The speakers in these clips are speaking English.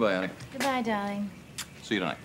Goodbye, Annie. Goodbye, darling. See you tonight.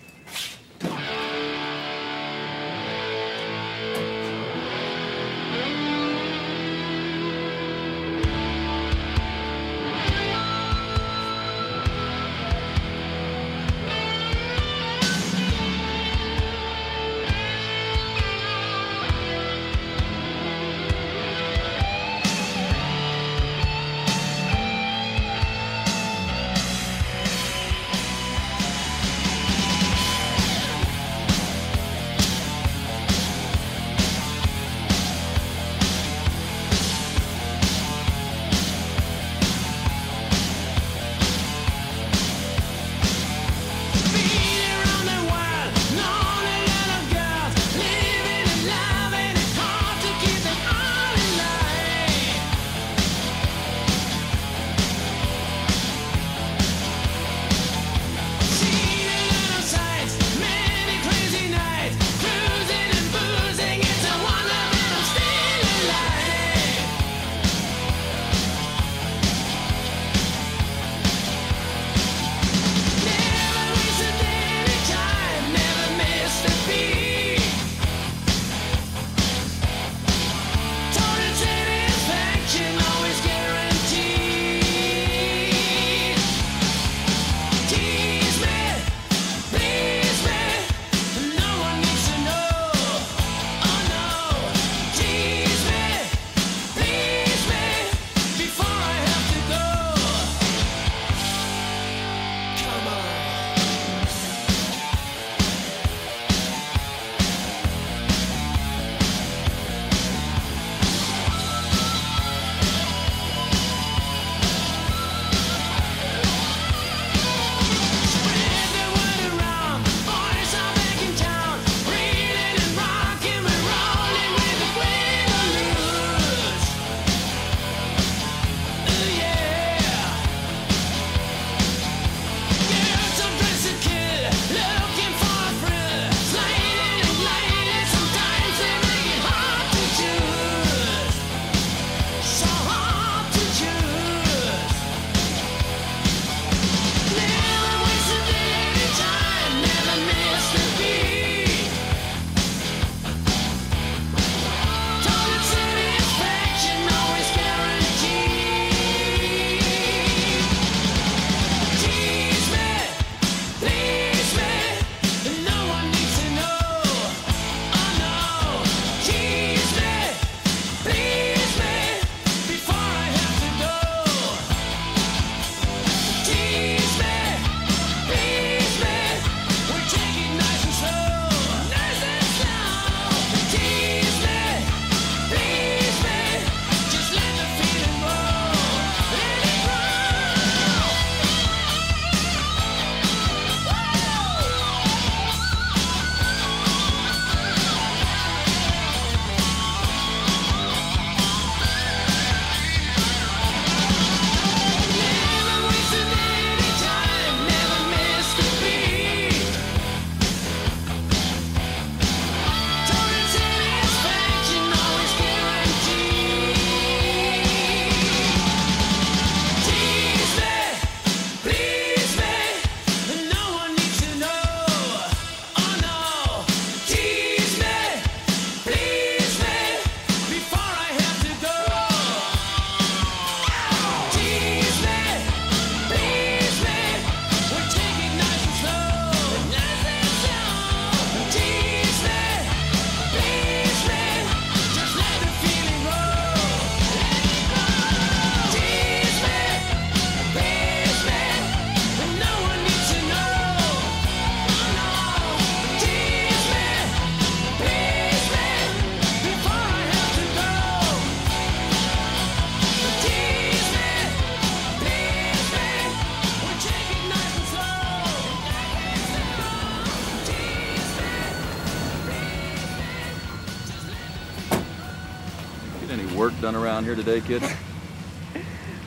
Work done around here today, kid?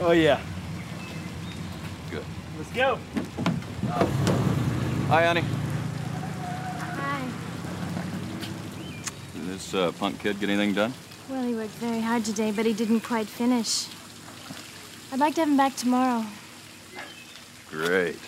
Oh, yeah. Good. Let's go. Hi, honey. Hi. Did this uh, punk kid get anything done? Well, he worked very hard today, but he didn't quite finish. I'd like to have him back tomorrow. Great.